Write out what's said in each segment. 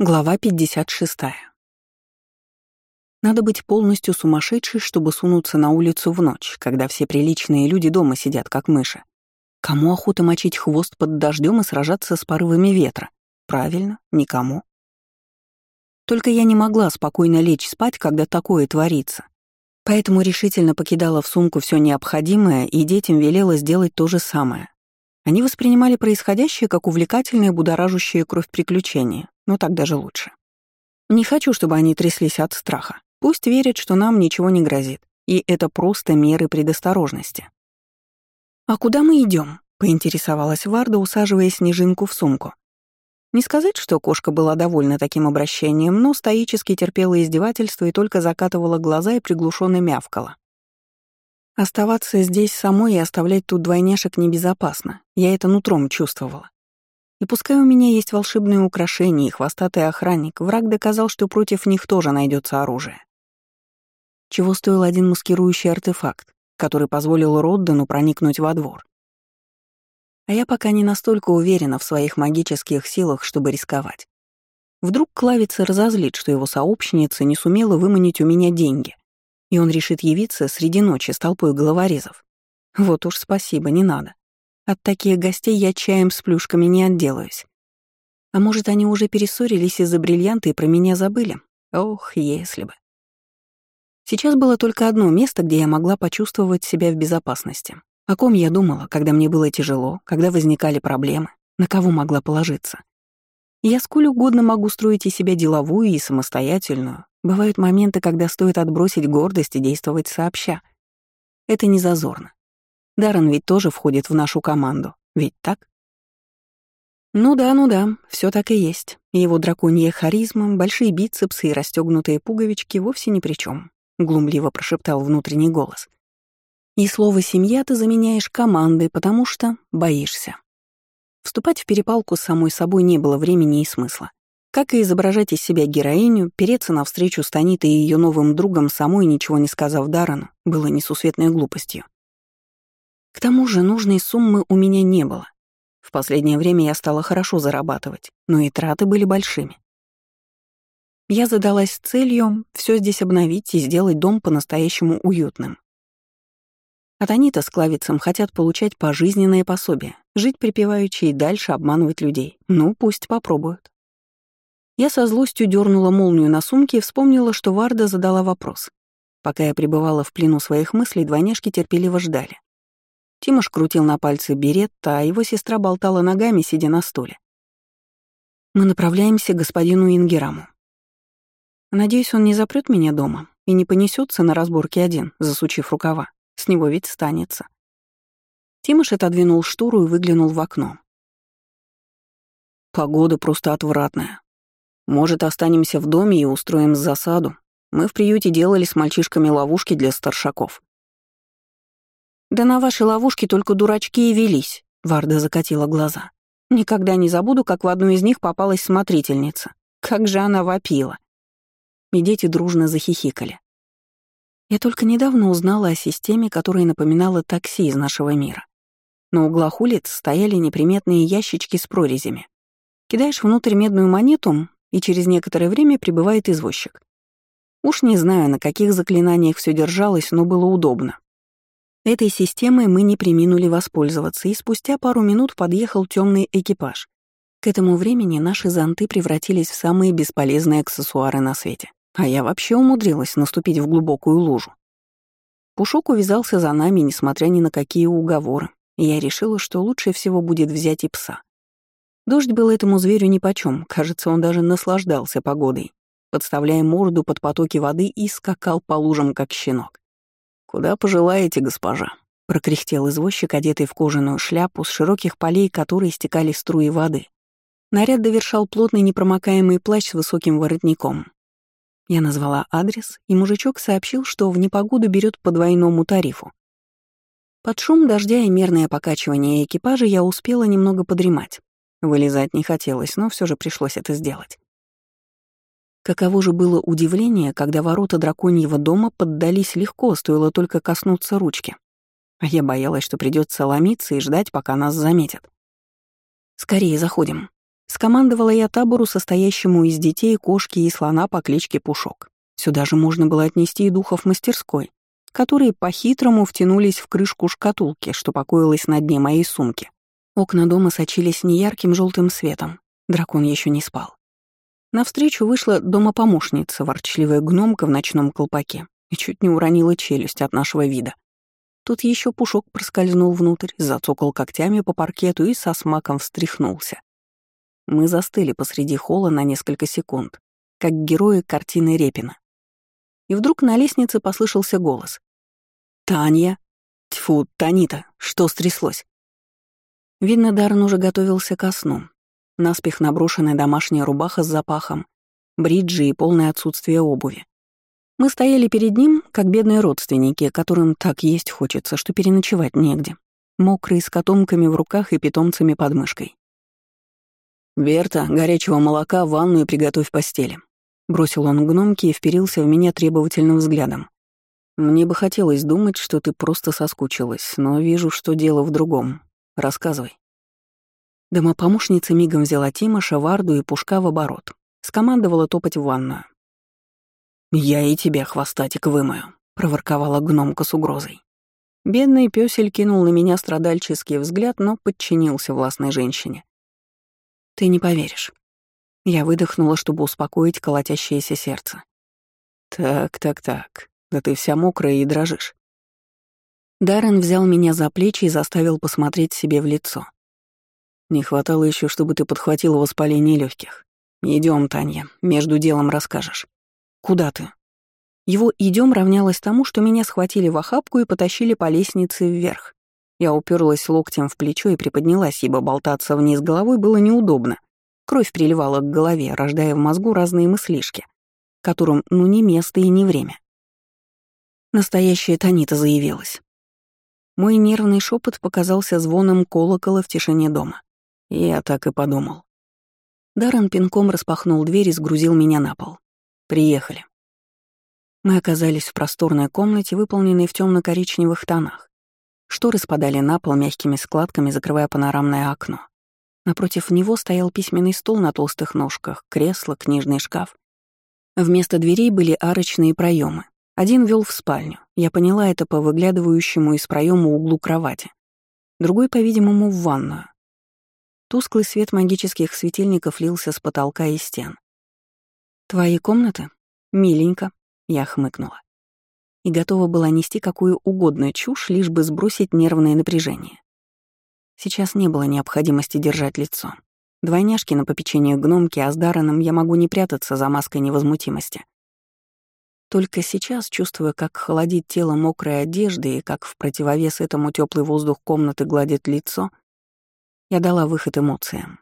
Глава 56. Надо быть полностью сумасшедшей, чтобы сунуться на улицу в ночь, когда все приличные люди дома сидят, как мыши. Кому охота мочить хвост под дождем и сражаться с порывами ветра? Правильно, никому. Только я не могла спокойно лечь спать, когда такое творится. Поэтому решительно покидала в сумку все необходимое и детям велела сделать то же самое. Они воспринимали происходящее как увлекательное, будоражащее кровь приключение, но так даже лучше. Не хочу, чтобы они тряслись от страха. Пусть верят, что нам ничего не грозит, и это просто меры предосторожности. «А куда мы идем? поинтересовалась Варда, усаживая снежинку в сумку. Не сказать, что кошка была довольна таким обращением, но стоически терпела издевательство и только закатывала глаза и приглушенно мявкала. Оставаться здесь самой и оставлять тут двойняшек небезопасно. Я это нутром чувствовала. И пускай у меня есть волшебные украшения и хвостатый охранник, враг доказал, что против них тоже найдется оружие. Чего стоил один маскирующий артефакт, который позволил Роддену проникнуть во двор. А я пока не настолько уверена в своих магических силах, чтобы рисковать. Вдруг Клавица разозлит, что его сообщница не сумела выманить у меня деньги, и он решит явиться среди ночи с толпой головорезов. Вот уж спасибо, не надо. От таких гостей я чаем с плюшками не отделаюсь. А может, они уже перессорились из-за бриллианта и про меня забыли? Ох, если бы. Сейчас было только одно место, где я могла почувствовать себя в безопасности. О ком я думала, когда мне было тяжело, когда возникали проблемы, на кого могла положиться. Я сколь угодно могу строить из себя деловую и самостоятельную, Бывают моменты, когда стоит отбросить гордость и действовать сообща. Это не зазорно. Даррен ведь тоже входит в нашу команду, ведь так? Ну да, ну да, все так и есть. Его драконья харизма, большие бицепсы и расстегнутые пуговички вовсе ни при чем, глумливо прошептал внутренний голос. И слово «семья» ты заменяешь командой, потому что боишься. Вступать в перепалку с самой собой не было времени и смысла. Как и изображать из себя героиню, переться навстречу с Танитой и ее новым другом самой, ничего не сказав Дарану, было несусветной глупостью. К тому же нужной суммы у меня не было. В последнее время я стала хорошо зарабатывать, но и траты были большими. Я задалась целью все здесь обновить и сделать дом по-настоящему уютным. А Танита с Клавицем хотят получать пожизненное пособие, жить припеваючи и дальше обманывать людей. Ну, пусть попробуют. Я со злостью дернула молнию на сумке и вспомнила, что Варда задала вопрос. Пока я пребывала в плену своих мыслей, двойняшки терпеливо ждали. Тимош крутил на пальце беретта, а его сестра болтала ногами, сидя на стуле. «Мы направляемся к господину Ингераму. Надеюсь, он не запрет меня дома и не понесется на разборке один, засучив рукава. С него ведь станется». Тимош отодвинул штору и выглянул в окно. «Погода просто отвратная», может, останемся в доме и устроим засаду? Мы в приюте делали с мальчишками ловушки для старшаков». «Да на ваши ловушки только дурачки и велись», — Варда закатила глаза. «Никогда не забуду, как в одну из них попалась смотрительница. Как же она вопила». И дети дружно захихикали. Я только недавно узнала о системе, которая напоминала такси из нашего мира. На углах улиц стояли неприметные ящички с прорезями. Кидаешь внутрь медную монету, и через некоторое время прибывает извозчик. Уж не знаю, на каких заклинаниях все держалось, но было удобно. Этой системой мы не приминули воспользоваться, и спустя пару минут подъехал темный экипаж. К этому времени наши зонты превратились в самые бесполезные аксессуары на свете, а я вообще умудрилась наступить в глубокую лужу. Пушок увязался за нами, несмотря ни на какие уговоры, и я решила, что лучше всего будет взять и пса. Дождь был этому зверю нипочём, кажется, он даже наслаждался погодой, подставляя морду под потоки воды и скакал по лужам, как щенок. «Куда пожелаете, госпожа?» — прокряхтел извозчик, одетый в кожаную шляпу, с широких полей которой стекали струи воды. Наряд довершал плотный непромокаемый плащ с высоким воротником. Я назвала адрес, и мужичок сообщил, что в непогоду берет по двойному тарифу. Под шум дождя и мерное покачивание экипажа я успела немного подремать, Вылезать не хотелось, но все же пришлось это сделать. Каково же было удивление, когда ворота драконьего дома поддались легко, стоило только коснуться ручки. А я боялась, что придется ломиться и ждать, пока нас заметят. «Скорее заходим». Скомандовала я табору, состоящему из детей, кошки и слона по кличке Пушок. Сюда же можно было отнести и духов мастерской, которые по-хитрому втянулись в крышку шкатулки, что покоилась на дне моей сумки. Окна дома сочились неярким желтым светом. Дракон еще не спал. Навстречу вышла домопомощница, ворчливая гномка в ночном колпаке, и чуть не уронила челюсть от нашего вида. Тут еще пушок проскользнул внутрь, зацокал когтями по паркету и со смаком встряхнулся. Мы застыли посреди холла на несколько секунд, как герои картины Репина. И вдруг на лестнице послышался голос. «Таня!» Тьфу, Танита, что стряслось? Видно, Дарн уже готовился ко сну. Наспех наброшенная домашняя рубаха с запахом, бриджи и полное отсутствие обуви. Мы стояли перед ним, как бедные родственники, которым так есть хочется, что переночевать негде. Мокрые, с котомками в руках и питомцами под мышкой. «Берта, горячего молока, ванну и приготовь постели», — бросил он гномки и вперился в меня требовательным взглядом. «Мне бы хотелось думать, что ты просто соскучилась, но вижу, что дело в другом. Рассказывай». Домопомощница мигом взяла Тимоша, Варду и Пушка в оборот. Скомандовала топать в ванную. «Я и тебя, хвостатик, вымою», — проворковала гномка с угрозой. Бедный пёсель кинул на меня страдальческий взгляд, но подчинился властной женщине. Ты не поверишь. Я выдохнула, чтобы успокоить колотящееся сердце. Так, так, так. Да ты вся мокрая и дрожишь. Даррен взял меня за плечи и заставил посмотреть себе в лицо. Не хватало еще, чтобы ты подхватила воспаление легких. Идем, Таня, между делом расскажешь. Куда ты? Его идем равнялось тому, что меня схватили в охапку и потащили по лестнице вверх. Я уперлась локтем в плечо и приподнялась, ибо болтаться вниз головой было неудобно. Кровь приливала к голове, рождая в мозгу разные мыслишки, которым ну не место и не время. Настоящая Танита заявилась. Мой нервный шепот показался звоном колокола в тишине дома. Я так и подумал. Даррен пинком распахнул дверь и сгрузил меня на пол. «Приехали». Мы оказались в просторной комнате, выполненной в темно коричневых тонах. Шторы спадали на пол мягкими складками, закрывая панорамное окно. Напротив него стоял письменный стол на толстых ножках, кресло, книжный шкаф. Вместо дверей были арочные проемы. Один вел в спальню. Я поняла это по выглядывающему из проема углу кровати. Другой, по-видимому, в ванную. Тусклый свет магических светильников лился с потолка и стен. «Твои комнаты? Миленько», — я хмыкнула и готова была нести какую угодно чушь, лишь бы сбросить нервное напряжение. Сейчас не было необходимости держать лицо. Двойняшки на попечении гномки, а с Дарреном я могу не прятаться за маской невозмутимости. Только сейчас, чувствуя, как холодит тело мокрой одежды и как в противовес этому теплый воздух комнаты гладит лицо, я дала выход эмоциям.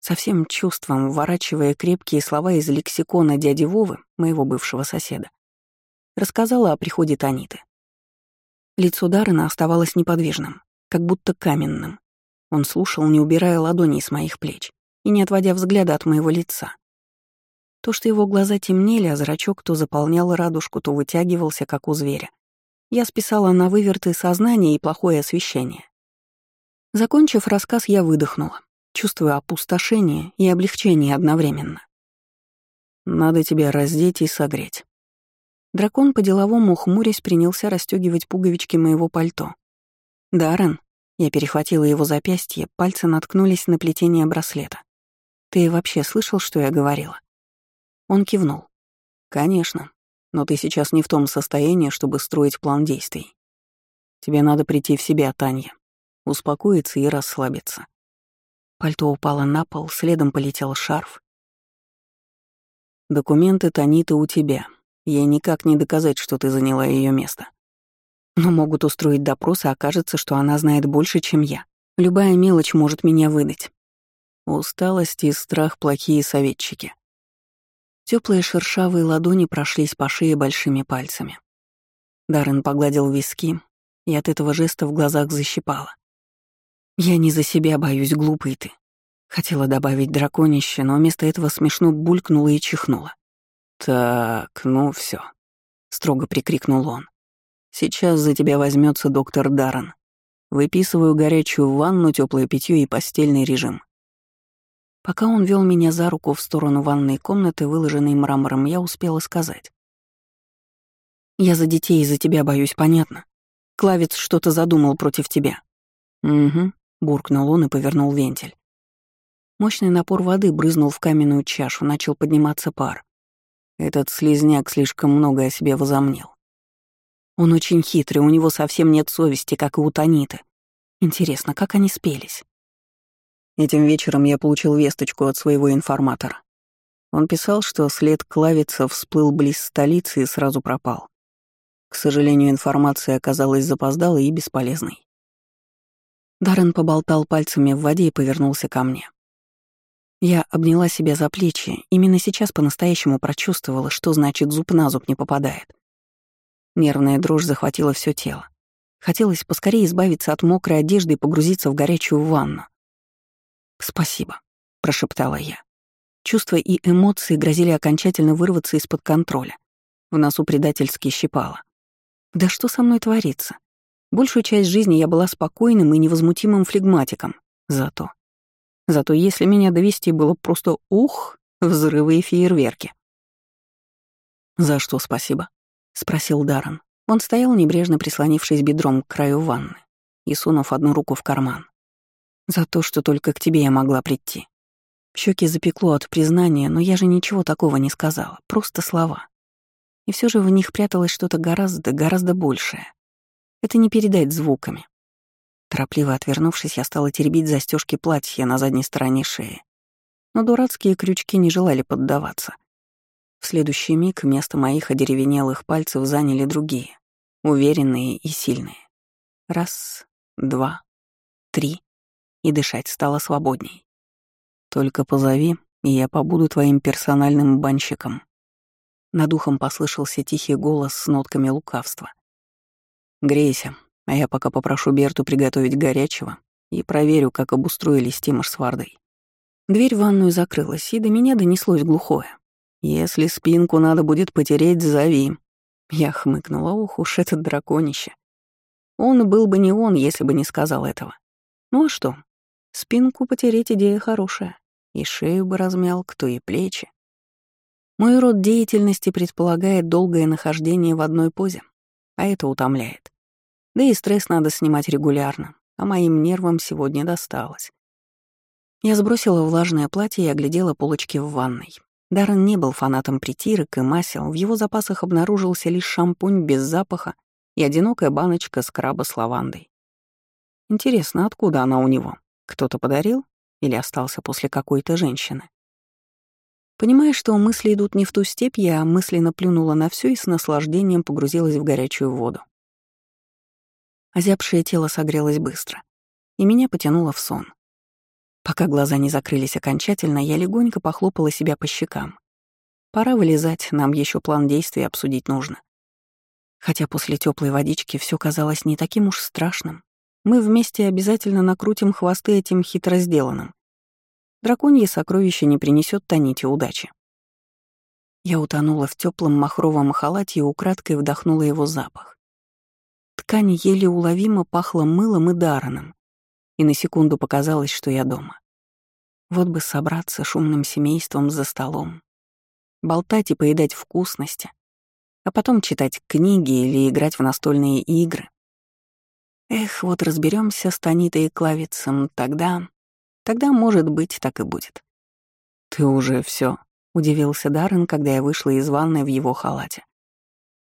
Со всем чувством, вворачивая крепкие слова из лексикона дяди Вовы, моего бывшего соседа, рассказала о приходе Таниты. Лицо Даррена оставалось неподвижным, как будто каменным. Он слушал, не убирая ладоней с моих плеч и не отводя взгляда от моего лица. То, что его глаза темнели, а зрачок то заполнял радужку, то вытягивался, как у зверя. Я списала на выверты сознания и плохое освещение. Закончив рассказ, я выдохнула, чувствуя опустошение и облегчение одновременно. «Надо тебя раздеть и согреть», Дракон по-деловому хмурясь принялся расстегивать пуговички моего пальто. «Даррен», — я перехватила его запястье, пальцы наткнулись на плетение браслета. «Ты вообще слышал, что я говорила?» Он кивнул. «Конечно, но ты сейчас не в том состоянии, чтобы строить план действий. Тебе надо прийти в себя, Таня, успокоиться и расслабиться». Пальто упало на пол, следом полетел шарф. «Документы Таниты у тебя», Ей никак не доказать, что ты заняла ее место. Но могут устроить допрос, и окажется, что она знает больше, чем я. Любая мелочь может меня выдать. Усталость и страх — плохие советчики. Теплые шершавые ладони прошлись по шее большими пальцами. Даррен погладил виски, и от этого жеста в глазах защипало. «Я не за себя боюсь, глупый ты». Хотела добавить драконище, но вместо этого смешно булькнула и чихнула. «Так, ну все, строго прикрикнул он. «Сейчас за тебя возьмется доктор Даррен. Выписываю горячую ванну, теплое питье и постельный режим. Пока он вел меня за руку в сторону ванной комнаты, выложенной мрамором, я успела сказать. «Я за детей из-за тебя боюсь, понятно? Клавец что-то задумал против тебя». «Угу», — буркнул он и повернул вентиль. Мощный напор воды брызнул в каменную чашу, начал подниматься пар. Этот слизняк слишком много о себе возомнил. Он очень хитрый, у него совсем нет совести, как и у Таниты. Интересно, как они спелись? Этим вечером я получил весточку от своего информатора. Он писал, что след Клавица всплыл близ столицы и сразу пропал. К сожалению, информация оказалась запоздалой и бесполезной. Даррен поболтал пальцами в воде и повернулся ко мне. Я обняла себя за плечи, именно сейчас по-настоящему прочувствовала, что значит зуб на зуб не попадает. Нервная дрожь захватила все тело. Хотелось поскорее избавиться от мокрой одежды и погрузиться в горячую ванну. «Спасибо», — прошептала я. Чувства и эмоции грозили окончательно вырваться из-под контроля. В носу предательски щипало. Да что со мной творится? Большую часть жизни я была спокойным и невозмутимым флегматиком. Зато... Зато если меня довести было просто ух, взрывы и фейерверки. «За что спасибо?» — спросил Даррен. Он стоял небрежно прислонившись бедром к краю ванны и сунув одну руку в карман. «За то, что только к тебе я могла прийти. Щеки запекло от признания, но я же ничего такого не сказала, просто слова. И все же в них пряталось что-то гораздо, гораздо большее. Это не передать звуками. Торопливо отвернувшись, я стала теребить застежки платья на задней стороне шеи. Но дурацкие крючки не желали поддаваться. В следующий миг место моих одеревенелых пальцев заняли другие, уверенные и сильные. Раз, два, три, и дышать стало свободней. Только позови, и я побуду твоим персональным банщиком. Над ухом послышался тихий голос с нотками лукавства. «Грейся, а я пока попрошу Берту приготовить горячего и проверю, как обустроились Тимош с Вардой». Дверь в ванную закрылась, и до меня донеслось глухое. «Если спинку надо будет потереть, зови». Я хмыкнула, ух уж этот драконище. Он был бы не он, если бы не сказал этого. Ну а что? Спинку потереть идея хорошая. И шею бы размял, кто и плечи. Мой род деятельности предполагает долгое нахождение в одной позе, а это утомляет. Да и стресс надо снимать регулярно, а моим нервам сегодня досталось. Я сбросила влажное платье и оглядела полочки в ванной. Даррен не был фанатом притирок и масел, в его запасах обнаружился лишь шампунь без запаха и одинокая баночка скраба с лавандой. Интересно, откуда она у него? Кто-то подарил или остался после какой-то женщины? Понимая, что мысли идут не в ту степь, я мысленно плюнула на все и с наслаждением погрузилась в горячую воду. Озябшее тело согрелось быстро, и меня потянуло в сон. Пока глаза не закрылись окончательно, я легонько похлопала себя по щекам. Пора вылезать, нам еще план действий обсудить нужно. Хотя после теплой водички все казалось не таким уж страшным. Мы вместе обязательно накрутим хвосты этим хитро сделанным. Драконье сокровище не принесет Таните удачи. Я утонула в теплом махровом халате и украдкой вдохнула его запах. Ткань еле уловимо пахла мылом и дараном, и на секунду показалось, что я дома. Вот бы собраться шумным семейством за столом, болтать и поедать вкусности, а потом читать книги или играть в настольные игры. Эх, вот разберемся с Танитой и Клавицем, тогда... Тогда, может быть, так и будет. «Ты уже все, удивился Даррен, когда я вышла из ванной в его халате.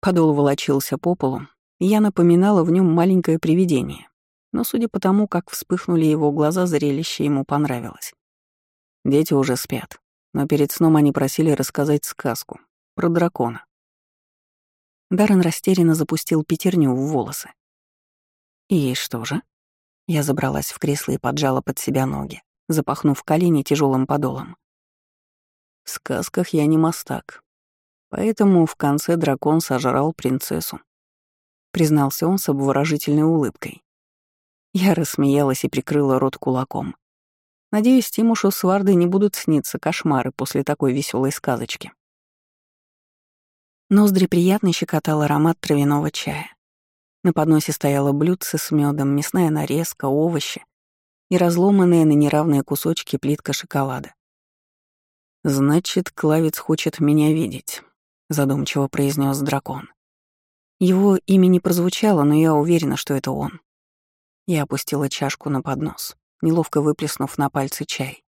Подол волочился по полу, и я напоминала в нем маленькое привидение но судя по тому, как вспыхнули его глаза, зрелище ему понравилось. Дети уже спят, но перед сном они просили рассказать сказку про дракона. Даррен растерянно запустил пятерню в волосы. «И что же?» Я забралась в кресло и поджала под себя ноги, запахнув колени тяжелым подолом. В сказках я не мастак, поэтому в конце дракон сожрал принцессу. Признался он с обворожительной улыбкой. Я рассмеялась и прикрыла рот кулаком. Надеюсь, Тимушу с Вардой не будут сниться кошмары после такой веселой сказочки. Ноздри приятно щекотал аромат травяного чая. На подносе стояло блюдце с медом, мясная нарезка, овощи. и разломанная на неравные кусочки плитка шоколада. «Значит, Клавец хочет меня видеть», — задумчиво произнес дракон. Его имя не прозвучало, но я уверена, что это он. Я опустила чашку на поднос, неловко выплеснув на пальцы чай.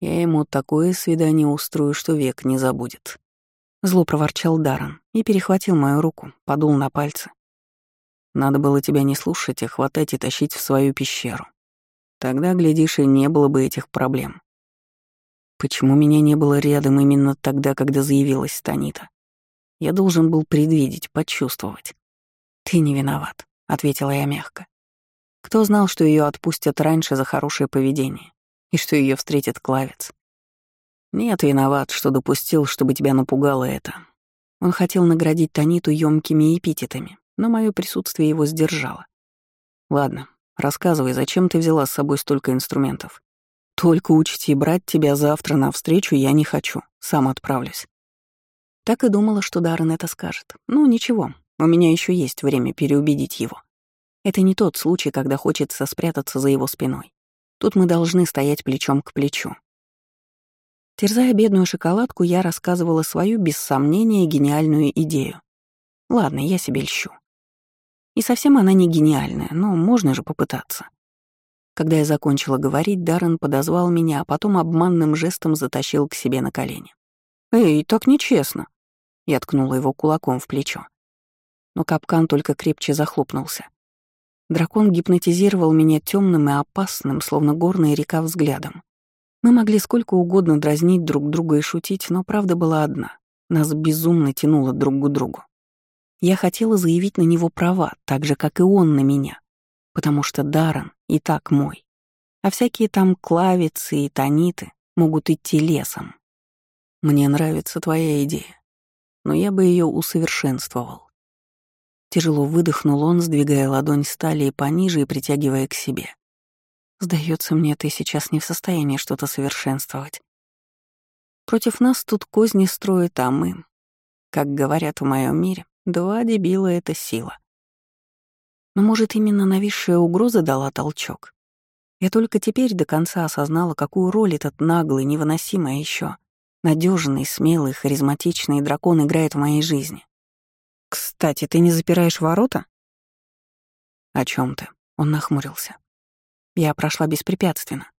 Я ему такое свидание устрою, что век не забудет. Зло проворчал Даррен и перехватил мою руку, подул на пальцы. Надо было тебя не слушать, а хватать и тащить в свою пещеру. Тогда, глядишь, и не было бы этих проблем. Почему меня не было рядом именно тогда, когда заявилась Танита? Я должен был предвидеть, почувствовать. «Ты не виноват», — ответила я мягко. Кто знал, что ее отпустят раньше за хорошее поведение? и что ее встретит Клавец. Нет, виноват, что допустил, чтобы тебя напугало это. Он хотел наградить Таниту ёмкими эпитетами, но мое присутствие его сдержало. Ладно, рассказывай, зачем ты взяла с собой столько инструментов? Только учти, брать тебя завтра на встречу я не хочу, сам отправлюсь. Так и думала, что Даррен это скажет. Ну, ничего, у меня еще есть время переубедить его. Это не тот случай, когда хочется спрятаться за его спиной. Тут мы должны стоять плечом к плечу. Терзая бедную шоколадку, я рассказывала свою, без сомнения, гениальную идею. Ладно, я себе льщу. И совсем она не гениальная, но можно же попытаться. Когда я закончила говорить, Даррен подозвал меня, а потом обманным жестом затащил к себе на колени. «Эй, так нечестно!» Я ткнула его кулаком в плечо. Но капкан только крепче захлопнулся. Дракон гипнотизировал меня темным и опасным, словно горная река взглядом. Мы могли сколько угодно дразнить друг друга и шутить, но правда была одна. Нас безумно тянуло друг к другу. Я хотела заявить на него права, так же, как и он на меня, потому что Даррен и так мой. А всякие там клавицы и тониты могут идти лесом. Мне нравится твоя идея, но я бы ее усовершенствовал. Тяжело выдохнул он, сдвигая ладонь с пониже и притягивая к себе. Сдается мне, ты сейчас не в состоянии что-то совершенствовать. Против нас тут козни строят, а мы, как говорят в моем мире, два дебила — это сила. Но, может, именно нависшая угроза дала толчок? Я только теперь до конца осознала, какую роль этот наглый, невыносимый еще, надежный, смелый, харизматичный дракон играет в моей жизни. «Кстати, ты не запираешь ворота?» «О чем ты?» — он нахмурился. Я прошла беспрепятственно.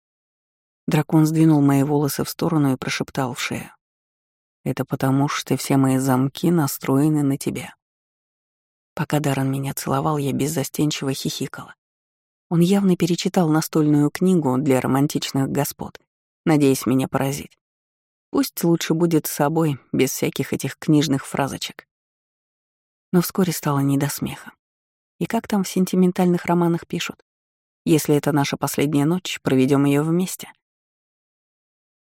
Дракон сдвинул мои волосы в сторону и прошептал в шею. «Это потому, что все мои замки настроены на тебя». Пока Даррен меня целовал, я беззастенчиво хихикала. Он явно перечитал настольную книгу для романтичных господ, надеясь меня поразить. Пусть лучше будет с собой, без всяких этих книжных фразочек. Но вскоре стало не до смеха. И как там в сентиментальных романах пишут? Если это наша последняя ночь, проведем ее вместе.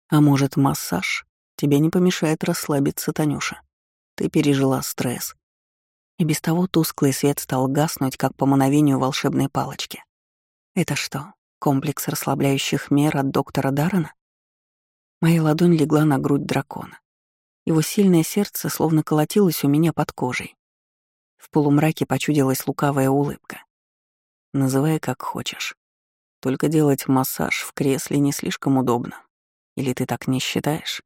А может, массаж? Тебе не помешает расслабиться, Танюша. Ты пережила стресс. И без того тусклый свет стал гаснуть, как по мановению волшебной палочки. Это что, комплекс расслабляющих мер от доктора Даррена? Моя ладонь легла на грудь дракона. Его сильное сердце словно колотилось у меня под кожей. В полумраке почудилась лукавая улыбка. Называй как хочешь. Только делать массаж в кресле не слишком удобно. Или ты так не считаешь?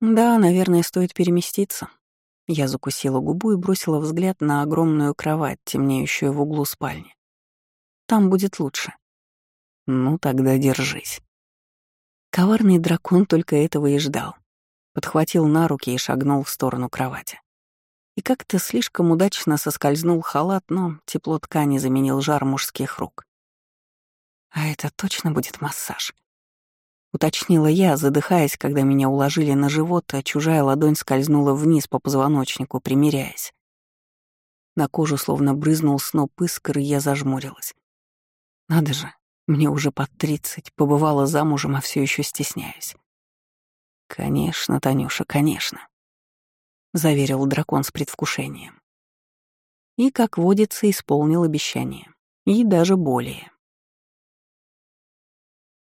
Да, наверное, стоит переместиться. Я закусила губу и бросила взгляд на огромную кровать, темнеющую в углу спальни. Там будет лучше. Ну, тогда держись. Коварный дракон только этого и ждал. Подхватил на руки и шагнул в сторону кровати. И как-то слишком удачно соскользнул халат, но тепло ткани заменил жар мужских рук. «А это точно будет массаж?» Уточнила я, задыхаясь, когда меня уложили на живот, а чужая ладонь скользнула вниз по позвоночнику, примиряясь. На кожу словно брызнул сноп искр, и я зажмурилась. Надо же, мне уже под тридцать, побывала замужем, а все еще стесняюсь. Конечно, Танюша, конечно заверил дракон с предвкушением. И, как водится, исполнил обещание. И даже более.